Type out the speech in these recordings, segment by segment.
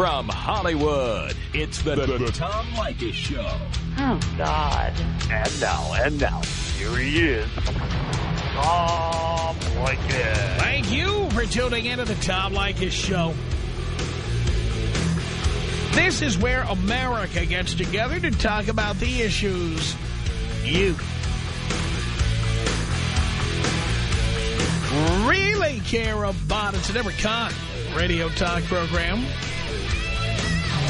From Hollywood, it's the, the, the Tom Leykis Show. Oh, God. And now, and now, here he is, Tom Leykis. Thank you for tuning in to the Tom Leykis Show. This is where America gets together to talk about the issues you really care about. It's an every kind radio talk program.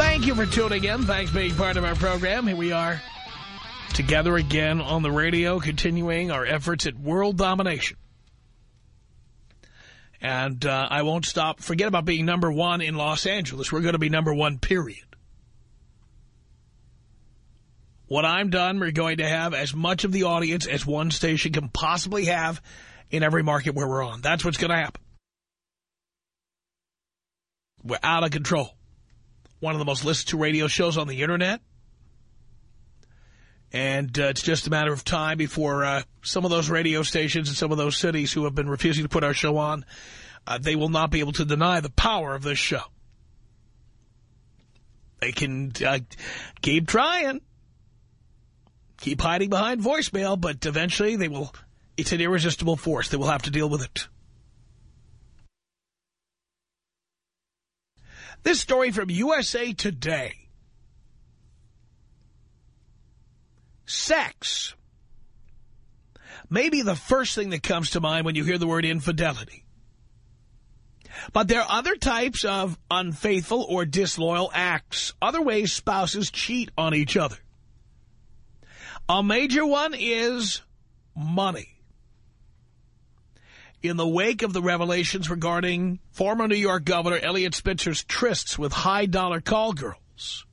Thank you for tuning in. Thanks for being part of our program. Here we are together again on the radio, continuing our efforts at world domination. And uh, I won't stop. Forget about being number one in Los Angeles. We're going to be number one, period. When I'm done, we're going to have as much of the audience as one station can possibly have in every market where we're on. That's what's going to happen. We're out of control. One of the most listened to radio shows on the Internet. And uh, it's just a matter of time before uh, some of those radio stations and some of those cities who have been refusing to put our show on, uh, they will not be able to deny the power of this show. They can uh, keep trying keep hiding behind voicemail, but eventually they will, it's an irresistible force. They will have to deal with it. This story from USA Today. Sex. Maybe the first thing that comes to mind when you hear the word infidelity. But there are other types of unfaithful or disloyal acts, other ways spouses cheat on each other. A major one is money. In the wake of the revelations regarding former New York Governor Eliot Spitzer's trysts with high-dollar call girls,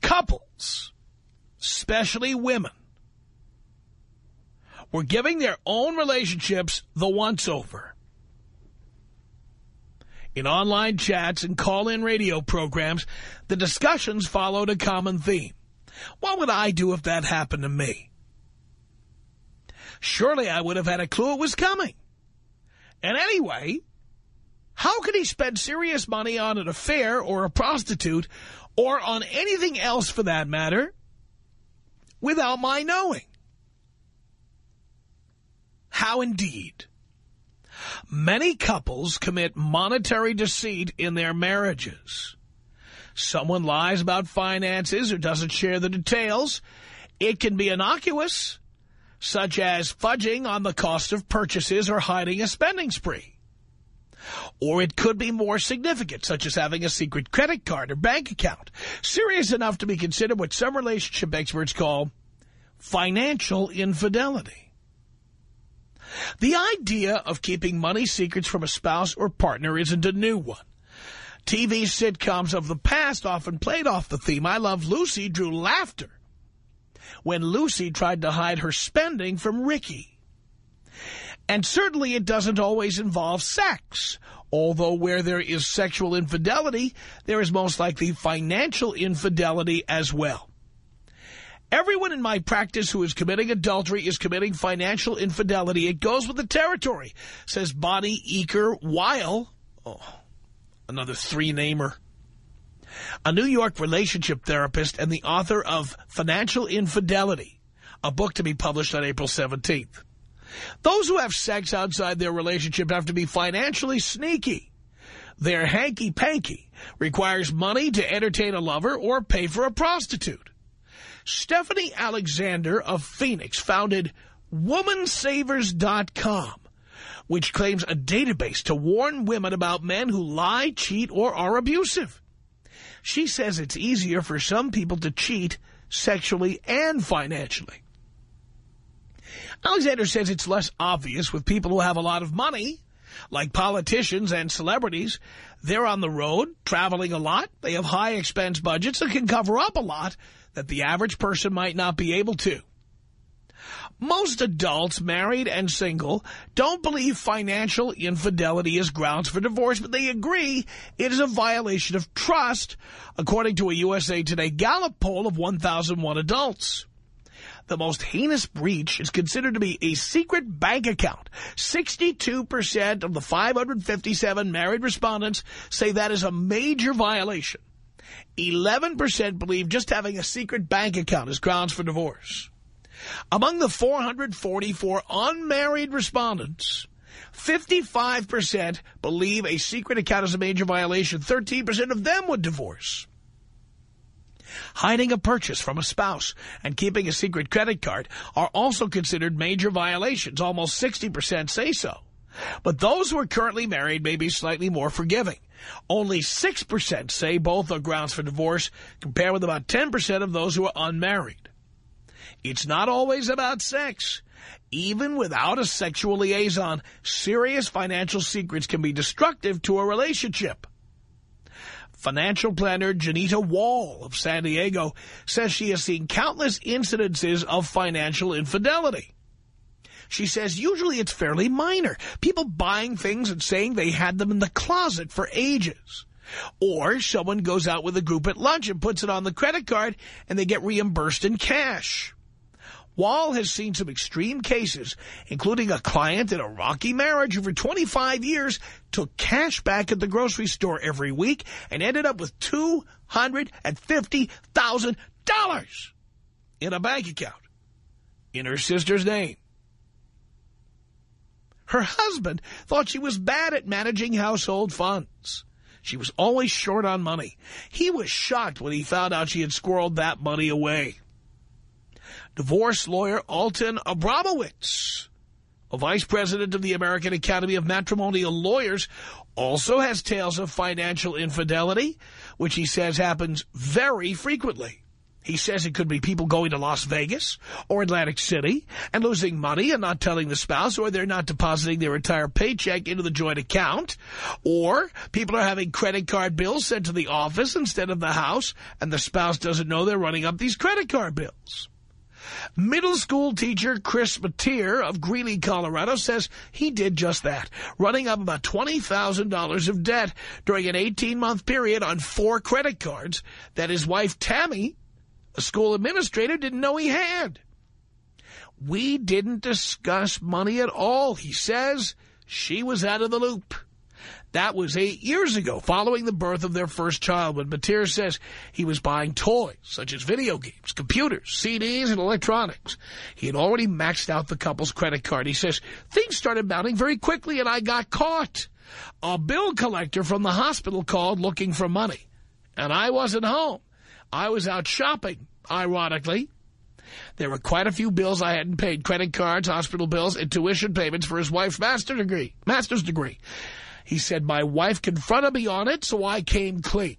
couples, especially women, were giving their own relationships the once-over. In online chats and call-in radio programs, the discussions followed a common theme. What would I do if that happened to me? Surely I would have had a clue it was coming. And anyway, how could he spend serious money on an affair or a prostitute or on anything else for that matter without my knowing? How indeed? Many couples commit monetary deceit in their marriages someone lies about finances or doesn't share the details, it can be innocuous, such as fudging on the cost of purchases or hiding a spending spree. Or it could be more significant, such as having a secret credit card or bank account, serious enough to be considered what some relationship experts call financial infidelity. The idea of keeping money secrets from a spouse or partner isn't a new one. TV sitcoms of the past often played off the theme. I Love Lucy drew laughter when Lucy tried to hide her spending from Ricky. And certainly it doesn't always involve sex, although where there is sexual infidelity, there is most likely financial infidelity as well. Everyone in my practice who is committing adultery is committing financial infidelity. It goes with the territory, says Bonnie Eaker Weil. Oh another three-namer. A New York relationship therapist and the author of Financial Infidelity, a book to be published on April 17th. Those who have sex outside their relationship have to be financially sneaky. Their hanky-panky requires money to entertain a lover or pay for a prostitute. Stephanie Alexander of Phoenix founded WomanSavers.com which claims a database to warn women about men who lie, cheat, or are abusive. She says it's easier for some people to cheat sexually and financially. Alexander says it's less obvious with people who have a lot of money, Like politicians and celebrities, they're on the road, traveling a lot. They have high expense budgets that can cover up a lot that the average person might not be able to. Most adults, married and single, don't believe financial infidelity is grounds for divorce, but they agree it is a violation of trust, according to a USA Today Gallup poll of 1,001 adults. The most heinous breach is considered to be a secret bank account. 62% of the 557 married respondents say that is a major violation. 11% believe just having a secret bank account is grounds for divorce. Among the 444 unmarried respondents, 55% believe a secret account is a major violation. 13% of them would divorce. Hiding a purchase from a spouse and keeping a secret credit card are also considered major violations. Almost 60% say so. But those who are currently married may be slightly more forgiving. Only 6% say both are grounds for divorce, compared with about 10% of those who are unmarried. It's not always about sex. Even without a sexual liaison, serious financial secrets can be destructive to a relationship. Financial planner Ginita Wall of San Diego says she has seen countless incidences of financial infidelity. She says usually it's fairly minor. People buying things and saying they had them in the closet for ages. Or someone goes out with a group at lunch and puts it on the credit card and they get reimbursed in cash. Wall has seen some extreme cases, including a client in a rocky marriage who for 25 years took cash back at the grocery store every week and ended up with $250,000 in a bank account in her sister's name. Her husband thought she was bad at managing household funds. She was always short on money. He was shocked when he found out she had squirreled that money away. Divorce lawyer Alton Abramowitz, a vice president of the American Academy of Matrimonial Lawyers, also has tales of financial infidelity, which he says happens very frequently. He says it could be people going to Las Vegas or Atlantic City and losing money and not telling the spouse, or they're not depositing their entire paycheck into the joint account, or people are having credit card bills sent to the office instead of the house, and the spouse doesn't know they're running up these credit card bills. Middle school teacher Chris Mateer of Greeley, Colorado says he did just that, running up about $20,000 of debt during an 18-month period on four credit cards that his wife Tammy, a school administrator, didn't know he had. We didn't discuss money at all, he says. She was out of the loop. That was eight years ago, following the birth of their first child, when Mateer says he was buying toys, such as video games, computers, CDs, and electronics. He had already maxed out the couple's credit card. He says, things started mounting very quickly, and I got caught. A bill collector from the hospital called looking for money, and I wasn't home. I was out shopping, ironically. There were quite a few bills I hadn't paid, credit cards, hospital bills, and tuition payments for his wife's master degree, master's degree. He said, my wife confronted me on it, so I came clean.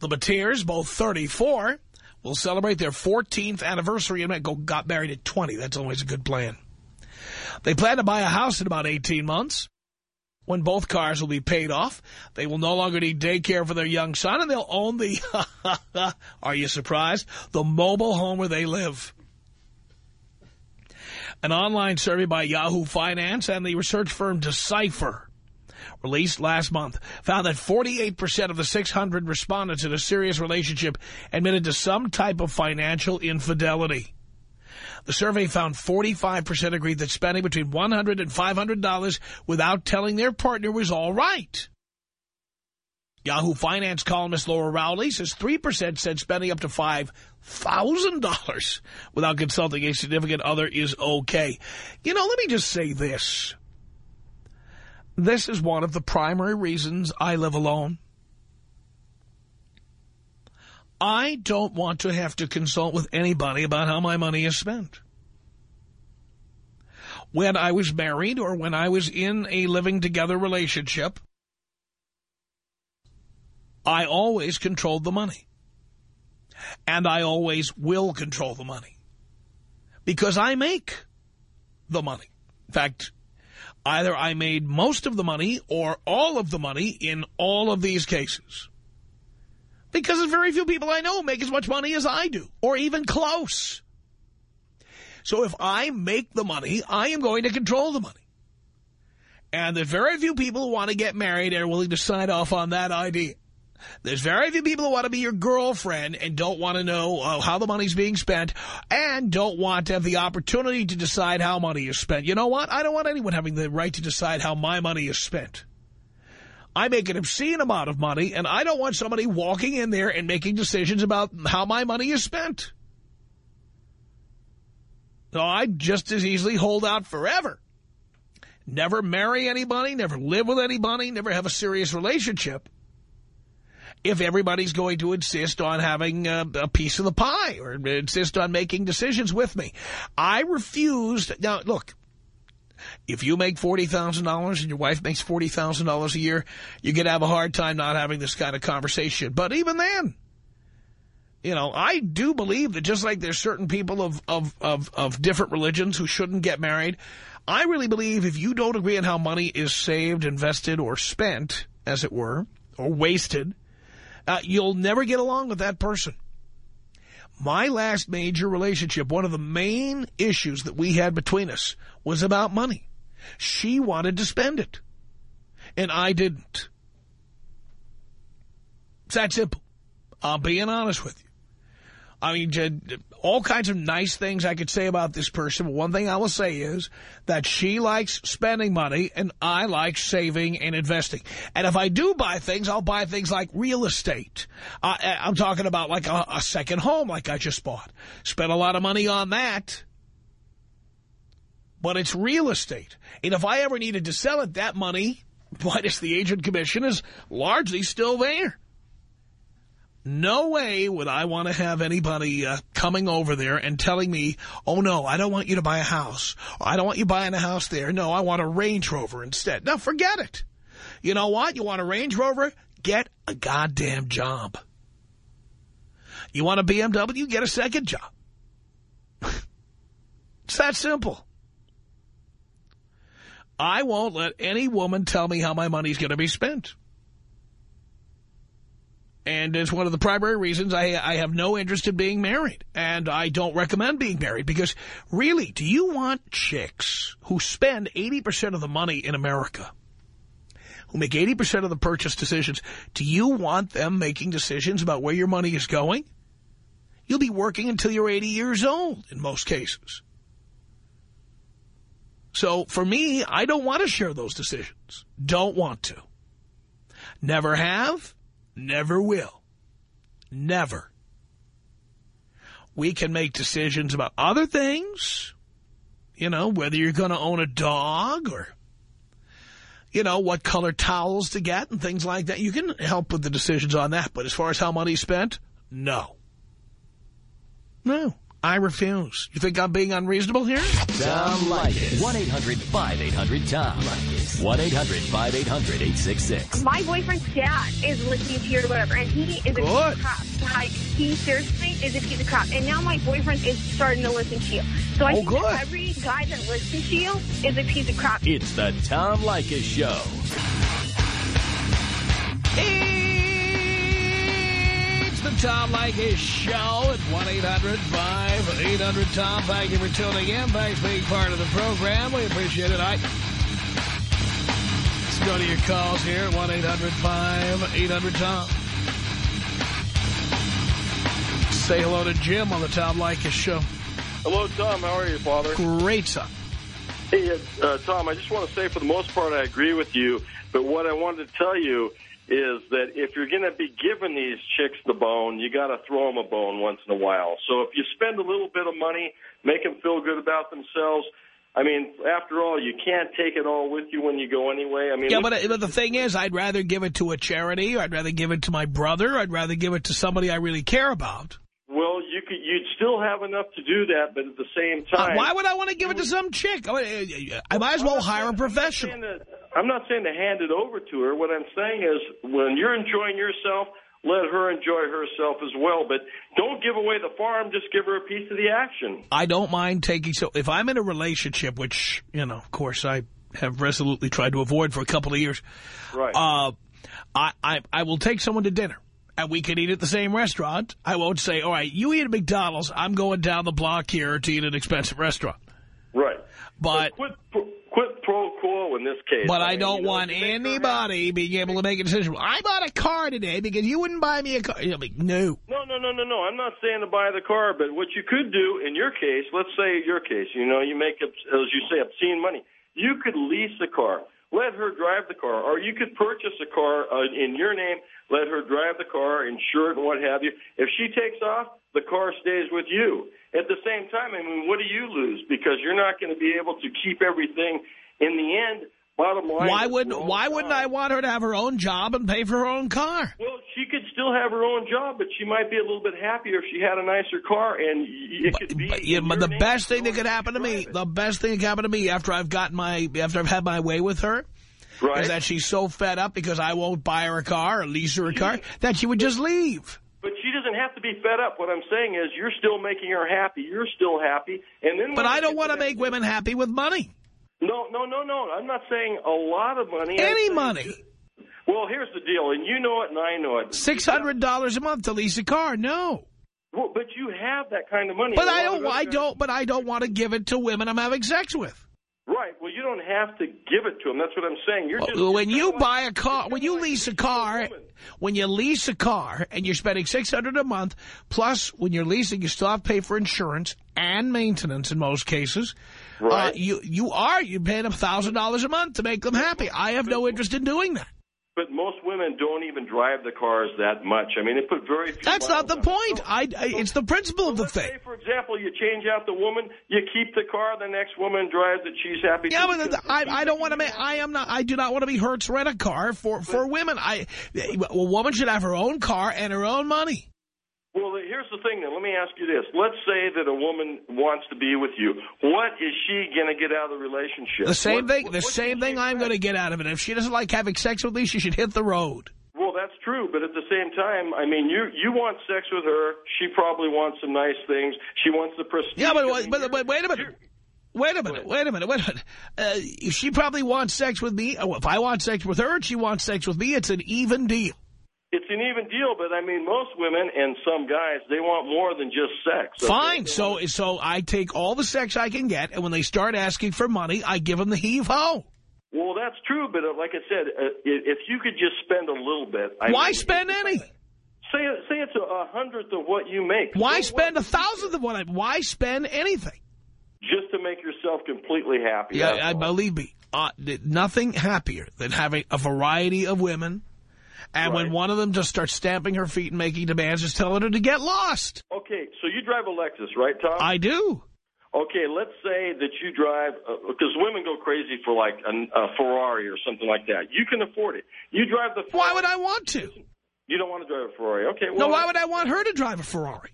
The Mateers, both 34, will celebrate their 14th anniversary and got married at 20. That's always a good plan. They plan to buy a house in about 18 months. When both cars will be paid off, they will no longer need daycare for their young son, and they'll own the, are you surprised, the mobile home where they live. An online survey by Yahoo Finance and the research firm Decipher, released last month, found that 48% of the 600 respondents in a serious relationship admitted to some type of financial infidelity. The survey found 45% agreed that spending between $100 and $500 without telling their partner was all right. Yahoo Finance columnist Laura Rowley says 3% said spending up to $5,000 without consulting a significant other is okay. You know, let me just say this. This is one of the primary reasons I live alone. I don't want to have to consult with anybody about how my money is spent. When I was married or when I was in a living together relationship, I always controlled the money. And I always will control the money. Because I make the money. In fact, Either I made most of the money or all of the money in all of these cases. Because very few people I know make as much money as I do, or even close. So if I make the money, I am going to control the money. And there's very few people who want to get married are willing to sign off on that idea. There's very few people who want to be your girlfriend and don't want to know uh, how the money's being spent and don't want to have the opportunity to decide how money is spent. You know what? I don't want anyone having the right to decide how my money is spent. I make an obscene amount of money, and I don't want somebody walking in there and making decisions about how my money is spent. So I'd just as easily hold out forever. Never marry anybody, never live with anybody, never have a serious relationship if everybody's going to insist on having a, a, piece of the pie or insist on making decisions with me. I refused. Now, look, if you make $40,000 and your wife makes $40,000 a year, you're going to have a hard time not having this kind of conversation. But even then, you know, I do believe that just like there's certain people of, of, of, of different religions who shouldn't get married, I really believe if you don't agree on how money is saved, invested, or spent, as it were, or wasted, uh, you'll never get along with that person. My last major relationship, one of the main issues that we had between us was about money. She wanted to spend it, and I didn't. It's that simple. I'm being honest with you. I mean, all kinds of nice things I could say about this person. But one thing I will say is that she likes spending money and I like saving and investing. And if I do buy things, I'll buy things like real estate. I'm talking about like a, a second home like I just bought. Spent a lot of money on that. But it's real estate. And if I ever needed to sell it, that money, minus the agent commission, is largely still there. No way would I want to have anybody uh, coming over there and telling me, oh, no, I don't want you to buy a house. I don't want you buying a house there. No, I want a Range Rover instead. Now, forget it. You know what? You want a Range Rover? Get a goddamn job. You want a BMW? Get a second job. it's that simple. I won't let any woman tell me how my money's going to be spent. And it's one of the primary reasons I, I have no interest in being married. And I don't recommend being married because, really, do you want chicks who spend 80% of the money in America, who make 80% of the purchase decisions, do you want them making decisions about where your money is going? You'll be working until you're 80 years old in most cases. So for me, I don't want to share those decisions. Don't want to. Never have Never will. Never. We can make decisions about other things. You know, whether you're going to own a dog or, you know, what color towels to get and things like that. You can help with the decisions on that. But as far as how money's spent, no. No. I refuse. You think I'm being unreasonable here? Tom Leykis. 1-800-5800-TOM. 1-800-5800-866. My boyfriend's dad is listening to your whatever, and he is a Good. piece of crap. Like, he seriously is a piece of crap. And now my boyfriend is starting to listen to you. So I Oh, think good. every guy that listens to you is a piece of crap. It's the Tom Leykis Show. Tom Leykis Show at 1-800-5800-TOM. Thank you for tuning in. Thanks for being part of the program. We appreciate it. I... Let's go to your calls here at 1-800-5800-TOM. Say hello to Jim on the Tom Leykis Show. Hello, Tom. How are you, Father? Great, son. Hey, uh, Tom, I just want to say for the most part I agree with you, but what I wanted to tell you is that if you're going to be giving these chicks the bone, you got to throw them a bone once in a while. So if you spend a little bit of money, make them feel good about themselves. I mean, after all, you can't take it all with you when you go anyway. I mean, Yeah, but, uh, but the thing is, I'd rather give it to a charity, or I'd rather give it to my brother, I'd rather give it to somebody I really care about. well, you could, you'd still have enough to do that, but at the same Uh, time, why would I want to give it to some chick? I, mean, uh, I might as well hire a professional. I'm not saying that- I'm not saying to hand it over to her. What I'm saying is when you're enjoying yourself, let her enjoy herself as well. But don't give away the farm. Just give her a piece of the action. I don't mind taking, so if I'm in a relationship, which, you know, of course I have resolutely tried to avoid for a couple of years. Right. Uh, I, I, I will take someone to dinner, and we can eat at the same restaurant. I won't say, all right, you eat at McDonald's, I'm going down the block here to eat at an expensive restaurant. right. But quit, quit pro quo in this case. but I mean, don't you know, want to make her anybody being able to make a decision. I bought a car today because you wouldn't buy me a car. You'll be, no. No, no, no, no, no. I'm not saying to buy the car, but what you could do in your case, let's say your case, you know, you make, as you say, obscene money. You could lease a car. Let her drive the car. Or you could purchase a car uh, in your name, let her drive the car, insure it and what have you. If she takes off, the car stays with you. At the same time, I mean, what do you lose? Because you're not going to be able to keep everything. In the end, bottom line. Why wouldn't Why wouldn't fine. I want her to have her own job and pay for her own car? Well, she could still have her own job, but she might be a little bit happier if she had a nicer car, and it could be. But, yeah, but the best thing that could happen to me, it. the best thing that could happen to me after I've got my, after I've had my way with her, right? is that she's so fed up because I won't buy her a car or lease her a car that she would just leave. But she doesn't have to be fed up. What I'm saying is, you're still making her happy. You're still happy, and then. But I don't want to make women happy with money. No, no, no, no. I'm not saying a lot of money. Any money. Well, here's the deal, and you know it, and I know it. $600 a month to lease a car. No. Well, but you have that kind of money. But I don't, I don't, but I don't want to give it to women I'm having sex with. Right. Well, you don't have to give it to them. That's what I'm saying. You're just when you're buy a car, when you lease a a car, when you lease a car and you're spending 600 a month, plus when you're leasing, you still have to pay for insurance and maintenance in most cases. Uh, Right. you, you are, you're paying them $1,000 a month to make them happy. I have no interest in doing that. But most women don't even drive the cars that much. I mean, they put very few That's not the on point. I, I, it's the principle of the thing. say, for example, you change out the woman, you keep the car, the next woman drives it, she's happy. Yeah, but I, I don't want to make. I am not. I do not want to be Hertz rent a car for for women. I a woman should have her own car and her own money. Well, here's the thing then. Let me ask you this. Let's say that a woman wants to be with you. What is she going to get out of the relationship? The same What- thing. what- The same thing I'm going to get out of it. If she doesn't like having sex with me, she should hit the road. Well, that's true, but at the same time, I mean, you you want sex with her. She probably wants some nice things. She wants the prestige. Yeah, but I mean, but, but wait a minute. Wait a minute, wait a minute, wait a minute. Uh, if she probably wants sex with me. oh, If I want sex with her and she wants sex with me, it's an even deal. It's an even deal, but I mean, most women and some guys, they want more than just sex. okay? Fine. So so I take all the sex I can get, and when they start asking for money, I give them the heave ho. Well, that's true, but uh, like I said, uh, if you could just spend a little bit. I Why mean, spend any? Say say it's a, hundredth of what you make. Why So spend a thousandth of what I? Why spend anything? Just to make yourself completely happy. Yeah, I all. believe me. Uh, nothing happier than having a variety of women, and when one of them just starts stamping her feet and making demands, just telling her to get lost. Okay, so you drive a Lexus, right, Tom? I do. Okay, let's say that you drive uh, because women go crazy for like a, a Ferrari or something like that. You can afford it. You drive the. Ferrari. Why would I want to? You don't want to drive a Ferrari. Okay. Well, No, why would I want her to drive a Ferrari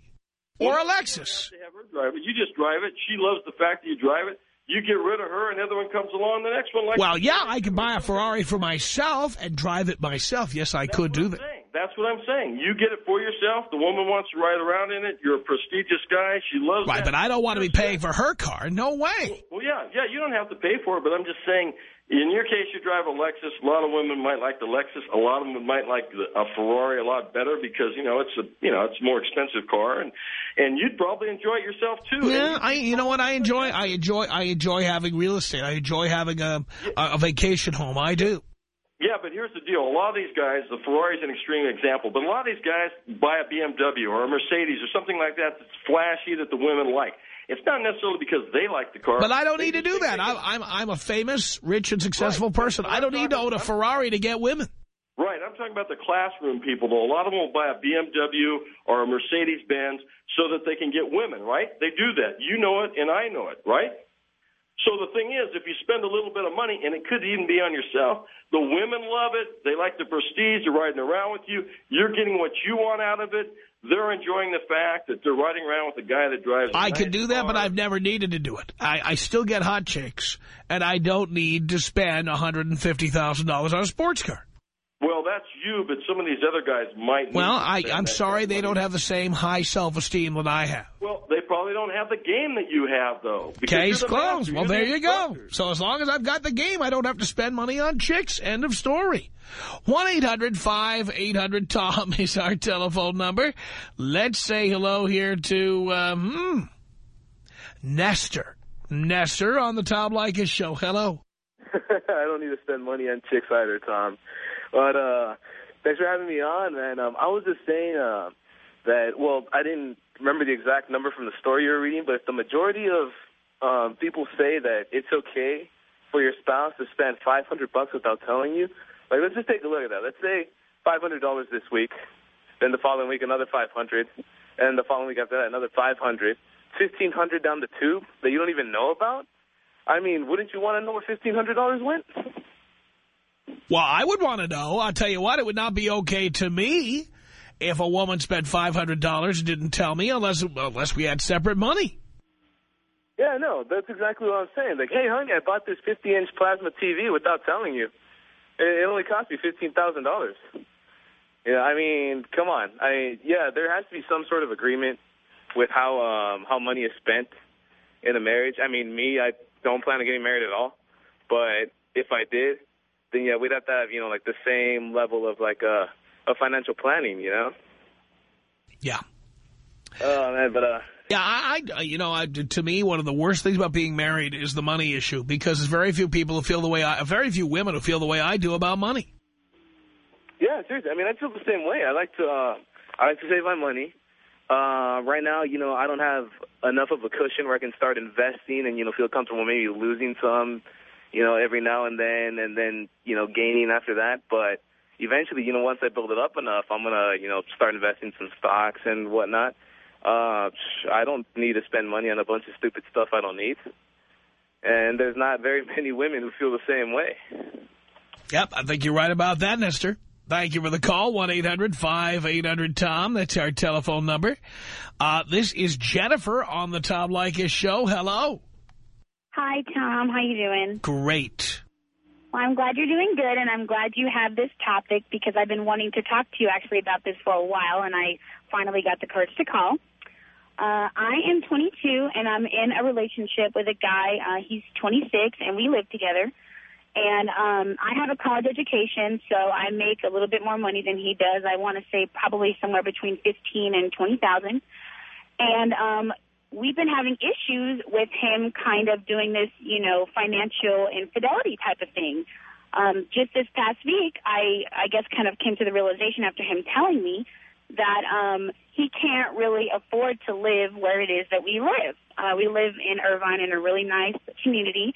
or a Lexus? You have have her drive it. You just drive it. She loves the fact that you drive it. You get rid of her, and another one comes along. The next one, like Well, yeah, I could buy a Ferrari for myself and drive it myself. Yes, I That's could do I'm that. saying. That's what I'm saying. You get it for yourself. The woman wants to ride around in it. You're a prestigious guy. She loves Right, that. but I don't want to be paying for her car. No way. Well, yeah, yeah. You don't have to pay for it, but I'm just saying. In your case, you drive a Lexus. A lot of women might like the Lexus. A lot of them might like the, a Ferrari a lot better because you know it's a you know it's a more expensive car, and and you'd probably enjoy it yourself too. Yeah, I. You know what I enjoy? I enjoy. I enjoy having real estate. I enjoy having a a, a vacation home. I do. Yeah, but here's the deal. A lot of these guys, the Ferrari's an extreme example, but a lot of these guys buy a BMW or a Mercedes or something like that that's flashy that the women like. It's not necessarily because they like the car. But I don't They need to do that. I'm I'm I'm a famous, rich, and successful Right. person. I don't need to own a Ferrari to get women. Right, I'm talking about the classroom people, though. A lot of them will buy a BMW or a Mercedes Benz so that they can get women, right? They do that. You know it, and I know it, right? So the thing is, if you spend a little bit of money, and it could even be on yourself, the women love it. They like the prestige. They're riding around with you. You're getting what you want out of it. They're enjoying the fact that they're riding around with a guy that drives. I nice could do that, but. I've never needed to do it. I, I still get hot chicks, and I don't need to spend $150,000 on a sports car. Well, that's you, but some of these other guys might. need Well, to I, I'm sorry they don't have the same high self-esteem that I have. Well, probably don't have the game that you have, though. Case closed. Well, there you go. So as long as I've got the game, I don't have to spend money on chicks. End of story. 1-800-5800-TOM is our telephone number. Let's say hello here to, um, hmm, Nestor. Nestor on the Tom Leykis show. Hello. I don't need to spend money on chicks either, Tom. But uh thanks for having me on, man. Um, I was just saying uh, that. Well, I didn't remember the exact number from the story you were reading, but if the majority of um, people say that it's okay for your spouse to spend 500 bucks without telling you, like let's just take a look at that. Let's say $500 this week, then the following week another 500, and the following week after that another 500, 1500 down the tube that you don't even know about. I mean, wouldn't you want to know where $1,500 went? Well, I would want to know. I'll tell you what, it would not be okay to me if a woman spent $500 and didn't tell me unless, unless we had separate money. Yeah, no, that's exactly what I'm saying. Like, hey, honey, I bought this 50-inch plasma TV without telling you. It, it only cost me $15,000. Yeah, I mean, come on. I yeah, there has to be some sort of agreement with how um how money is spent in a marriage. I mean, me, I don't plan on getting married at all. But if I did, then yeah, we'd have to have, you know, like the same level of like uh of financial planning, you know? Yeah. Oh man, but uh Yeah, I, I you know, I, to me, one of the worst things about being married is the money issue because there's very few people who feel the way I, very few women who feel the way I do about money. Yeah, seriously. I mean, I feel the same way. I like to, uh, I like to save my money. Uh, right now, you know, I don't have enough of a cushion where I can start investing and, you know, feel comfortable maybe losing some, you know, every now and then and then, you know, gaining after that. But eventually, you know, once I build it up enough, I'm going to, you know, start investing some stocks and whatnot. Uh, I don't need to spend money on a bunch of stupid stuff I don't need. And there's not very many women who feel the same way. Yep, I think you're right about that, Nestor. Thank you for the call, 1-800-5800-TOM. That's our telephone number. Uh, this is Jennifer on the Tom Leykis show. Hello. Hi, Tom. How you doing? Great. Well, I'm glad you're doing good, and I'm glad you have this topic because I've been wanting to talk to you actually about this for a while, and I finally got the courage to call. Uh, I am 22, and I'm in a relationship with a guy. Uh, he's 26, and we live together. And um, I have a college education, so I make a little bit more money than he does. I want to say probably somewhere between 15 and 20,000. And um, we've been having issues with him kind of doing this, you know, financial infidelity type of thing. Um, just this past week, I, I guess kind of came to the realization after him telling me that um, he can't really afford to live where it is that we live. Uh, we live in Irvine in a really nice community,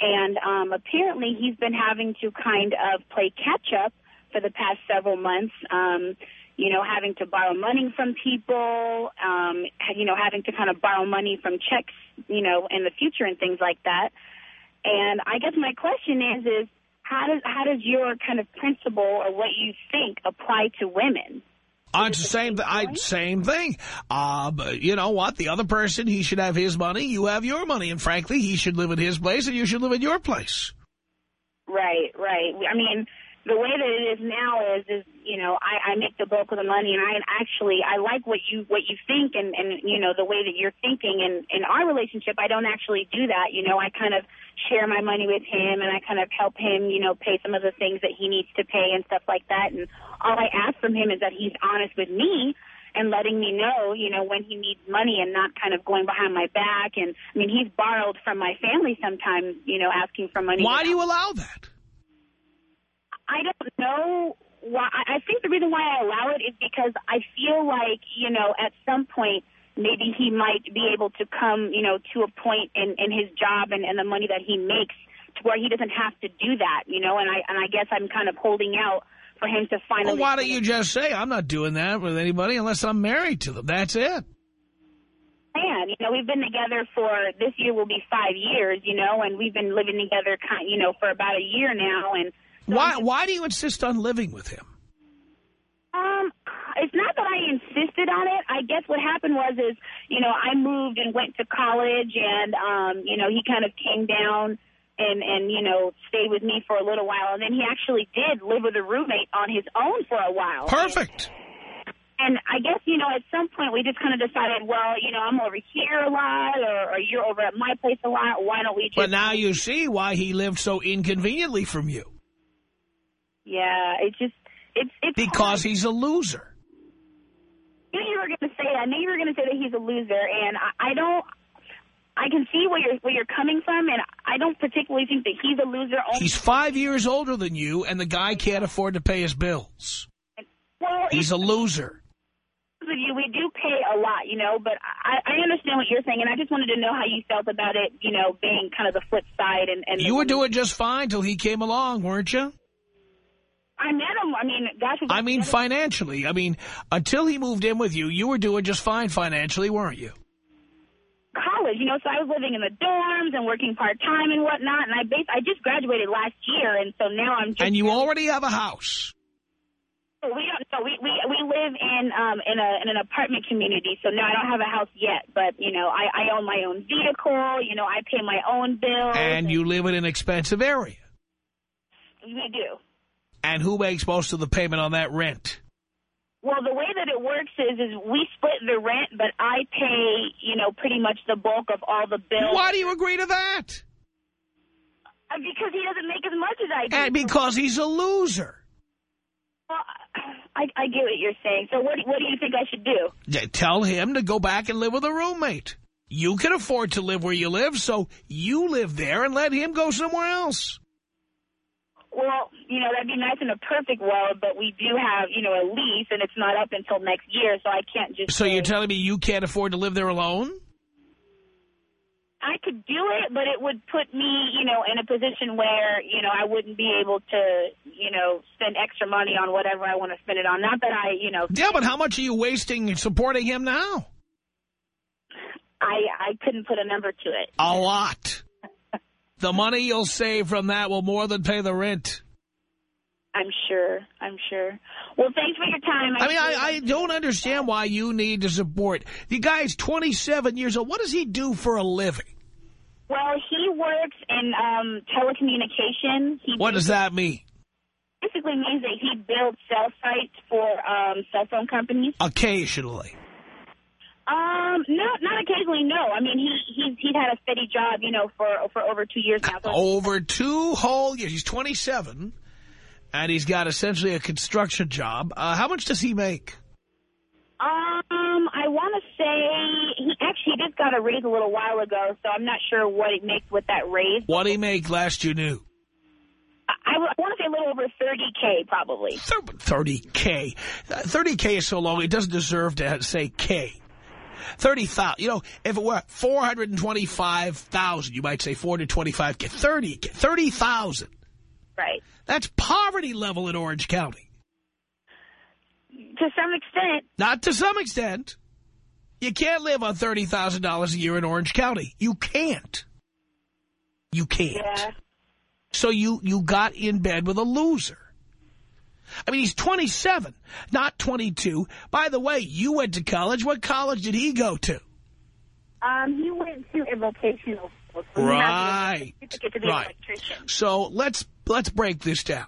and um, apparently he's been having to kind of play catch up for the past several months. Um, you know, having to borrow money from people, um, you know, having to kind of borrow money from checks, you know, in the future and things like that. And I guess my question is, is how does how does your kind of principle or what you think apply to women? Uh, it's the same, th I, same thing. Uh, but you know what? The other person, he should have his money, you have your money. And frankly, he should live at his place and you should live at your place. Right, right. I mean, the way that it is now is, is you know, I, I make the bulk of the money, and I actually I like what you what you think, and and you know the way that you're thinking. And in our relationship, I don't actually do that. You know, I kind of share my money with him, and I kind of help him, you know, pay some of the things that he needs to pay and stuff like that. And all I ask from him is that he's honest with me and letting me know, you know, when he needs money and not kind of going behind my back. And I mean, he's borrowed from my family sometimes, you know, asking for money. Why do you allow that? I don't know why. I think the reason why I allow it is because I feel like, you know, at some point, maybe he might be able to come, you know, to a point in, in his job and, and the money that he makes to where he doesn't have to do that, you know, and I, and I guess I'm kind of holding out for him to finally. Well, why don't you just say, I'm not doing that with anybody unless I'm married to them. That's it. Man, you know, we've been together for, this year will be five years, you know, and we've been living together, kind, you know, for about a year now, and. Why, why do you insist on living with him? Um, it's not that I insisted on it. I guess what happened was is, you know, I moved and went to college and um, you know, he kind of came down and and you know, stayed with me for a little while and then he actually did live with a roommate on his own for a while. Perfect. And I guess, you know, at some point we just kind of decided, well, you know, I'm over here a lot or, or you're over at my place a lot. Why don't we just... But now you see why he lived so inconveniently from you. Yeah, it just... It's, it's Because hard. he's a loser. I knew you were going to say that. I knew you were going to say that he's a loser, and I, I don't... I can see where you're where you're coming from, and I don't particularly think that he's a loser. Only He's five years older than you, and the guy can't afford to pay his bills. well, He's a loser. with you, we do pay a lot, you know, but I, I understand what you're saying, and I just wanted to know how you felt about it, you know, being kind of the flip side. And, and You were doing just fine till he came along, weren't you? I met him. I mean, gosh. I mean, financially. I mean, until he moved in with you, you were doing just fine financially, weren't you? college, you know, so I was living in the dorms and working part time and whatnot, and I bas I just graduated last year, and so now I'm just. And you already have a house. We don't. So we we we live in um in a in an apartment community. So no, I don't have a house yet, but you know, I I own my own vehicle. You know, I pay my own bills. And you live in an expensive area. We do. And who makes most of the payment on that rent? Well, the way that it works is, is we split the rent, but I pay, you know, pretty much the bulk of all the bills. Why do you agree to that? Uh, Because he doesn't make as much as I do. And because he's a loser. Well, I, I get what you're saying. So what, what do you think I should do? Yeah, Tell him to go back and live with a roommate. You can afford to live where you live, so you live there and let him go somewhere else. Well, you know, that'd be nice in a perfect world, but we do have, you know, a lease, and it's not up until next year, so I can't just So say, you're telling me you can't afford to live there alone? I could do it, but it would put me, you know, in a position where, you know, I wouldn't be able to, you know, spend extra money on whatever I want to spend it on. Not that I, you know, Yeah, but how much are you wasting supporting him now? I, I couldn't put a number to it. A lot. The money you'll save from that will more than pay the rent. I'm sure. I'm sure. Well, thanks for your time. I mean, I, I don't understand why you need to support. The guy's 27 years old. What does he do for a living? Well, he works in um, telecommunications. He What does that mean? basically means that he builds cell sites for um, cell phone companies. Occasionally. Um, no, not occasionally. No, I mean he he's he's had a steady job, you know, for for over two years now. So Over two whole years. He's 27, and he's got essentially a construction job. Uh, how much does he make? Um, I want to say he actually just got a raise a little while ago, so I'm not sure what it makes with that raise. What did he make last you knew? I, I, want to say a little over 30K, probably. 30K. 30K is so long, it doesn't deserve to say K. 30,000. You know, if it were 425,000, you might say 425K. 30, 30,000. Right. That's poverty level in Orange County. To some extent. Not to some extent. You can't live on $30,000 a year in Orange County. You can't. You can't. Yeah. So you, you got in bed with a loser. I mean, he's 27, not 22. By the way, you went to college. What college did he go to? Um, he went to a vocational school. so he has a Right. to be an Right. So let's let's break this down.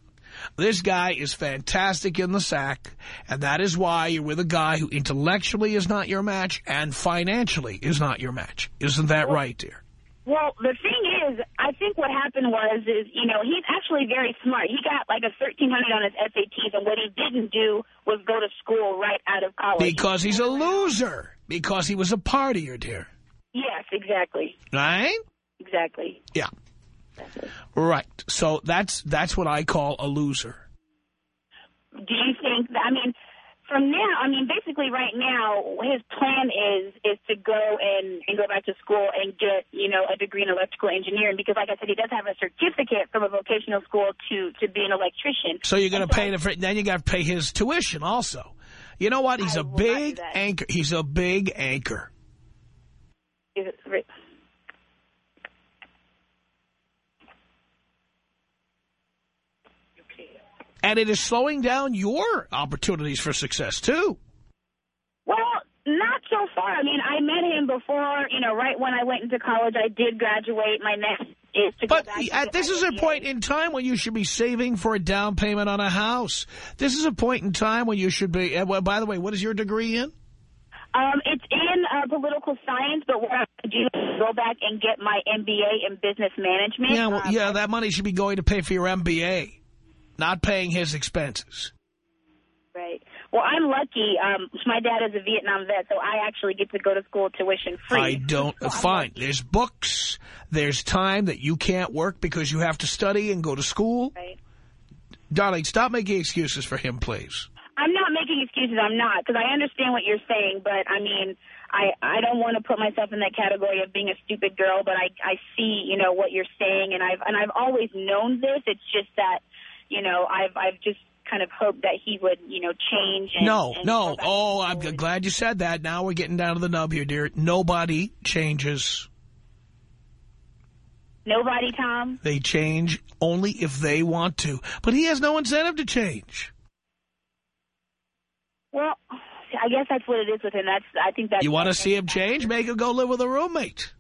This guy is fantastic in the sack, and that is why you're with a guy who intellectually is not your match and financially is not your match. Isn't that right, dear? Well, the thing is, I think what happened was, is you know, he's actually very smart. He got like a 1300 on his SATs, and what he didn't do was go to school right out of college. Because he's a loser. Because he was a partier, dear. Yes, exactly, Right? exactly. Yeah. Right. So that's that's what I call a loser. Do you think that? I mean, from now, I mean, basically, right now, his plan is is to go and and go back to school and get you know a degree in electrical engineering because, like I said, he does have a certificate from a vocational school to to be an electrician. So you're going to so pay the then you got to pay his tuition also. You know what? He's I a will not do big anchor. He's a big anchor. Is it- right. And it is slowing down your opportunities for success, too. Well, not so far. I mean, I met him before, you know, right when I went into college. I did graduate. My next is to But at, this is a point in time when you should be saving for a down payment on a house. This is a point in time when you should be, well, by the way, what is your degree in? Um, it's in uh, political science, but what I do is go back and get my MBA in business management. Yeah, well, Um, yeah, that money should be going to pay for your MBA, not paying his expenses. Right. Well, I'm lucky. Um, my dad is a Vietnam vet, so I actually get to go to school tuition free. I don't, So fine. There's books. There's time that you can't work because you have to study and go to school. Right. Darling, stop making excuses for him, please. I'm not making excuses. I'm not because I understand what you're saying, but I mean, I I don't want to put myself in that category of being a stupid girl. But I I see you know what you're saying, and I've and I've always known this. It's just that you know I've I've just kind of hoped that he would you know change. And, No, and no. Oh, I'm glad you said that. Now we're getting down to the nub here, dear. Nobody changes. Nobody, Tom. They change only if they want to. But he has no incentive to change. Well, I guess that's what it is with him. That's I think that's You want to see him change? Make him go live with a roommate.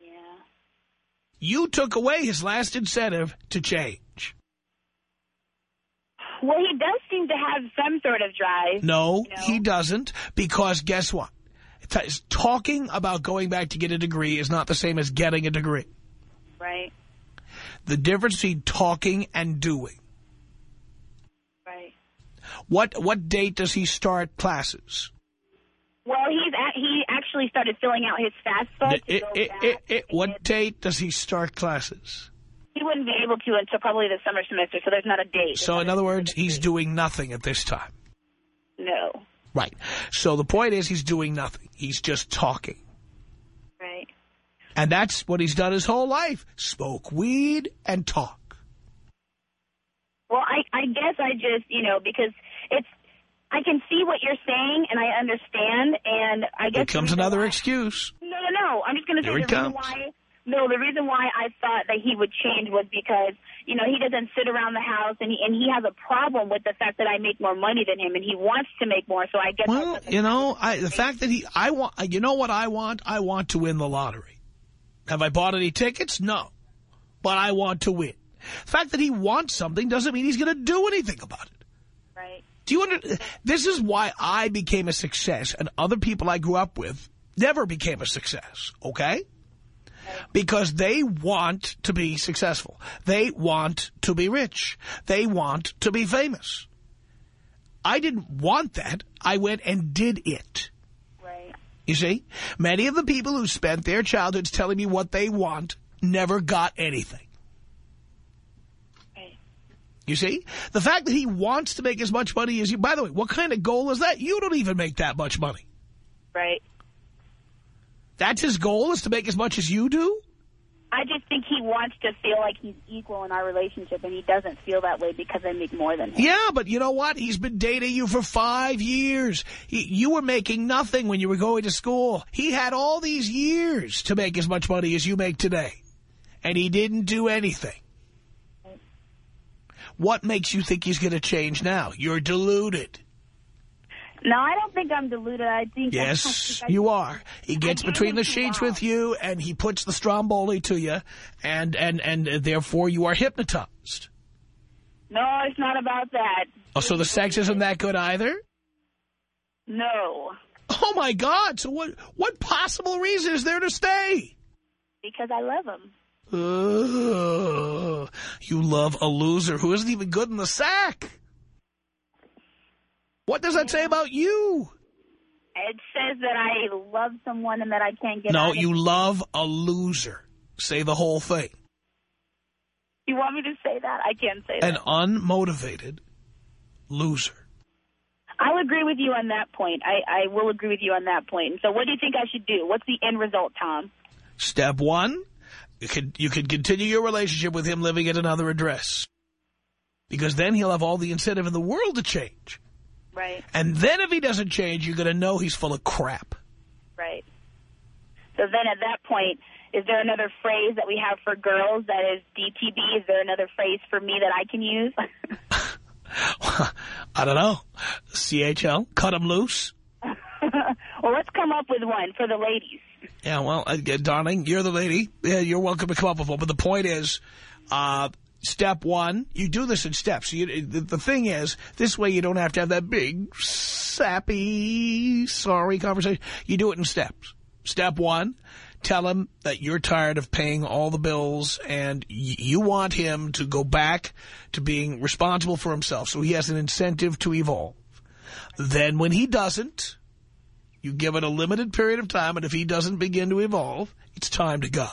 Yeah. You took away his last incentive to change. Well, he does seem to have some sort of drive. No, No. he doesn't, because guess what? Talking about going back to get a degree is not the same as getting a degree. Right. The difference between talking and doing. Right. What what date does he start classes? Well, he actually started filling out his to It- it- it- it- what date does he start classes? He wouldn't be able to until probably the summer semester, so there's not a date. So in other words, he's doing nothing at this time. No. Right. So the point is he's doing nothing. He's just talking. Right. And that's what he's done his whole life. Smoke weed and talk. Well, I I guess I just you know because it's I can see what you're saying and I understand and I guess Here comes another why- excuse. No, no, no. I'm just going to say the reason why. No, the reason why I thought that he would change was because you know he doesn't sit around the house and he and he has a problem with the fact that I make more money than him and he wants to make more. So I guess Well, you know, I, the fact that he, I want, you know what I want? I want to win the lottery. Have I bought any tickets? No. But I want to win. The fact that he wants something doesn't mean he's going to do anything about it. Do you under, This is why I became a success and other people I grew up with never became a success, okay? Because they want to be successful. They want to be rich. They want to be famous. I didn't want that. I went and did it. Right. You see? Many of the people who spent their childhoods telling me what they want never got anything. You see? The fact that he wants to make as much money as you... By the way, what kind of goal is that? You don't even make that much money. Right. That's his goal, is to make as much as you do? I just think he wants to feel like he's equal in our relationship, and he doesn't feel that way because I make more than him. Yeah, but you know what? He's been dating you for five years. He, you were making nothing when you were going to school. He had all these years to make as much money as you make today. And he didn't do anything. What makes you think he's going to change now? You're deluded. No, I don't think I'm deluded. I think Yes, I- you are. He gets between the sheets with you, and he puts the stromboli to you, and, and, and therefore you are hypnotized. No, it's not about that. Oh, so the sex isn't that good either? No, Oh, my God. So what, what possible reason is there to stay? because I love him. Ugh, you love a loser who isn't even good in the sack. What does that say about you? It says that I love someone and that I can't get No, of you love a loser. Say the whole thing. You want me to say that? I can't say An that. An unmotivated loser. I'll agree with you on that point. I, I will agree with you on that point. And so what do you think I should do? What's the end result, Tom? Step one, you could, you could continue your relationship with him living at another address. Because then he'll have all the incentive in the world to change. Right, And then if he doesn't change, you're going to know he's full of crap. right. So then at that point, is there another phrase that we have for girls that is DTB? Is there another phrase for me that I can use? I don't know. CHL, cut him loose. well, let's come up with one for the ladies. Yeah, well, uh, darling, you're the lady. Yeah, you're welcome to come up with one. But the point is, uh, step one, you do this in steps. You, the, the thing is, this way you don't have to have that big, sappy, sorry conversation. You do it in steps. Step one, tell him that you're tired of paying all the bills and you want him to go back to being responsible for himself so he has an incentive to evolve. Then when he doesn't, you give it a limited period of time, and if he doesn't begin to evolve, it's time to go.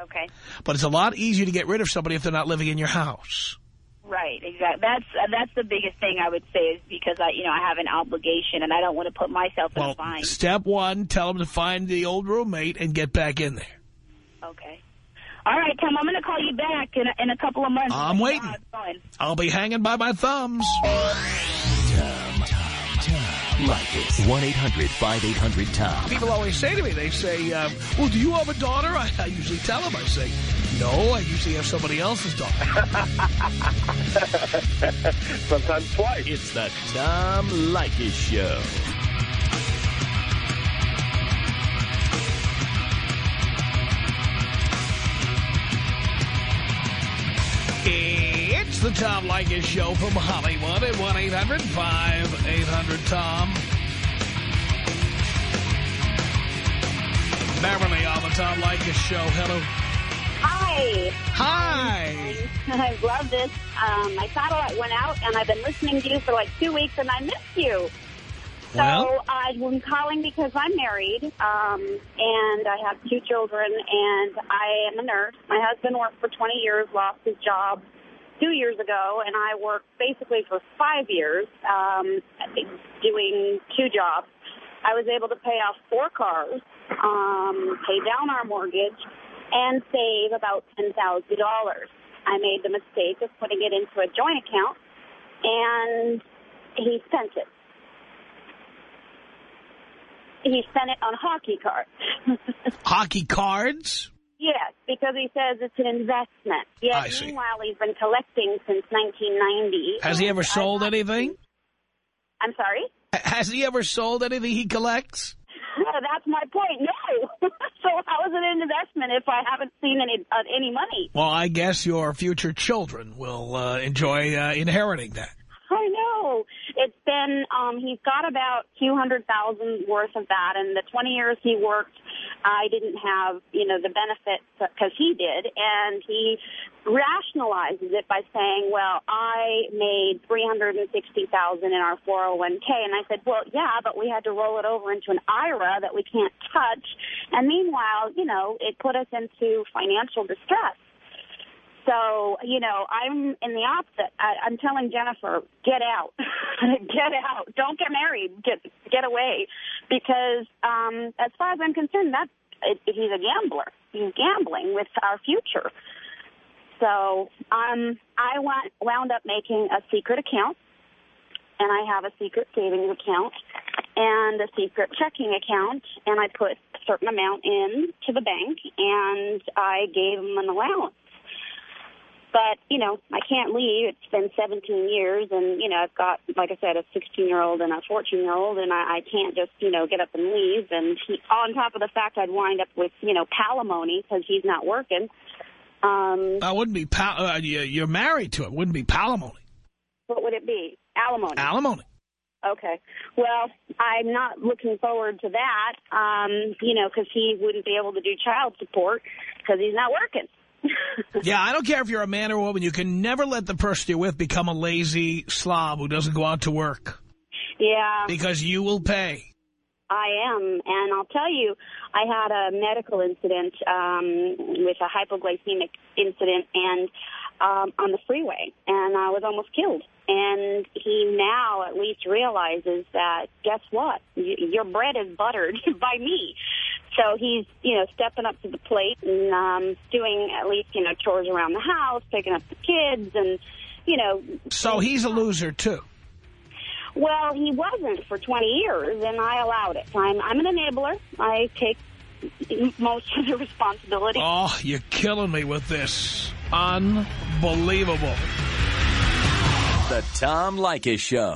Okay. But it's a lot easier to get rid of somebody if they're not living in your house. Right, exactly. That's uh, that's the biggest thing I would say is because I, you know, I have an obligation and I don't want to put myself in well, a bind. step one, tell him to find the old roommate and get back in there. Okay. All right, Tom, I'm going to call you back in a, in a couple of months. I'm waiting. I'll be hanging by my thumbs. Leykis. 1-800-5800-TOM. People always say to me, they say, uh, well, do you have a daughter? I, I usually tell them, I say, no, I usually have somebody else's daughter. Sometimes twice. It's the Tom Leykis Show. The Tom Leykis Show from Hollywood at 1-800-5800-TOM. Beverly on the Tom Leykis Show. Hello. Hi. Hi. I love this. Um, my satellite went out, and I've been listening to you for like two weeks, and I missed you. Well? So I'm calling because I'm married, um, and I have two children, and I am a nurse. My husband worked for 20 years, lost his job two years ago, and I worked basically for five years um, doing two jobs. I was able to pay off four cars, um, pay down our mortgage, and save about $10,000. I made the mistake of putting it into a joint account, and he spent it. He spent it on hockey cards. Hockey cards? Yes, because he says it's an investment. Yet, I see. meanwhile, he's been collecting since 1990. Has he ever sold anything? I'm sorry? Has he ever sold anything he collects? That's my point. No. so how is it an investment if I haven't seen any uh, any money? Well, I guess your future children will uh, enjoy uh, inheriting that. I know. It's been, um, he's got about 200000 worth of that. And the 20 years he worked, I didn't have, you know, the benefits because he did. And he rationalizes it by saying, well, I made 360000 in our 401k. And I said, well, yeah, but we had to roll it over into an IRA that we can't touch. And meanwhile, you know, it put us into financial distress. So, you know, I'm in the opposite. I, I'm telling Jennifer, get out, get out, don't get married, get get away, because um, as far as I'm concerned, that's it, he's a gambler. He's gambling with our future. So, um, I want, wound up making a secret account, and I have a secret savings account and a secret checking account, and I put a certain amount in to the bank, and I gave him an allowance. But, you know, I can't leave. It's been 17 years, and, you know, I've got, like I said, a 16-year-old and a 14-year-old, and I, I can't just, you know, get up and leave. And he, on top of the fact I'd wind up with, you know, palimony because he's not working. Um, That wouldn't be pal uh, you- you're married to it. Wouldn't be palimony. what would it be? Alimony. Alimony. Okay. Well, I'm not looking forward to that, um, you know, because he wouldn't be able to do child support because he's not working. Yeah, I don't care if you're a man or a woman. You can never let the person you're with become a lazy slob who doesn't go out to work yeah. because you will pay. I am, and I'll tell you, I had a medical incident um, with a hypoglycemic incident, and um, on the freeway, and I was almost killed. And he now at least realizes that guess what? Y- your bread is buttered by me. So he's, you know, stepping up to the plate and um, doing at least, you know, chores around the house, picking up the kids, and, you know, So he's a loser, too. well, he wasn't for 20 years, and I allowed it. I'm, I'm an enabler. I take most of the responsibility. Oh, you're killing me with this. Unbelievable. The Tom Leykis Show.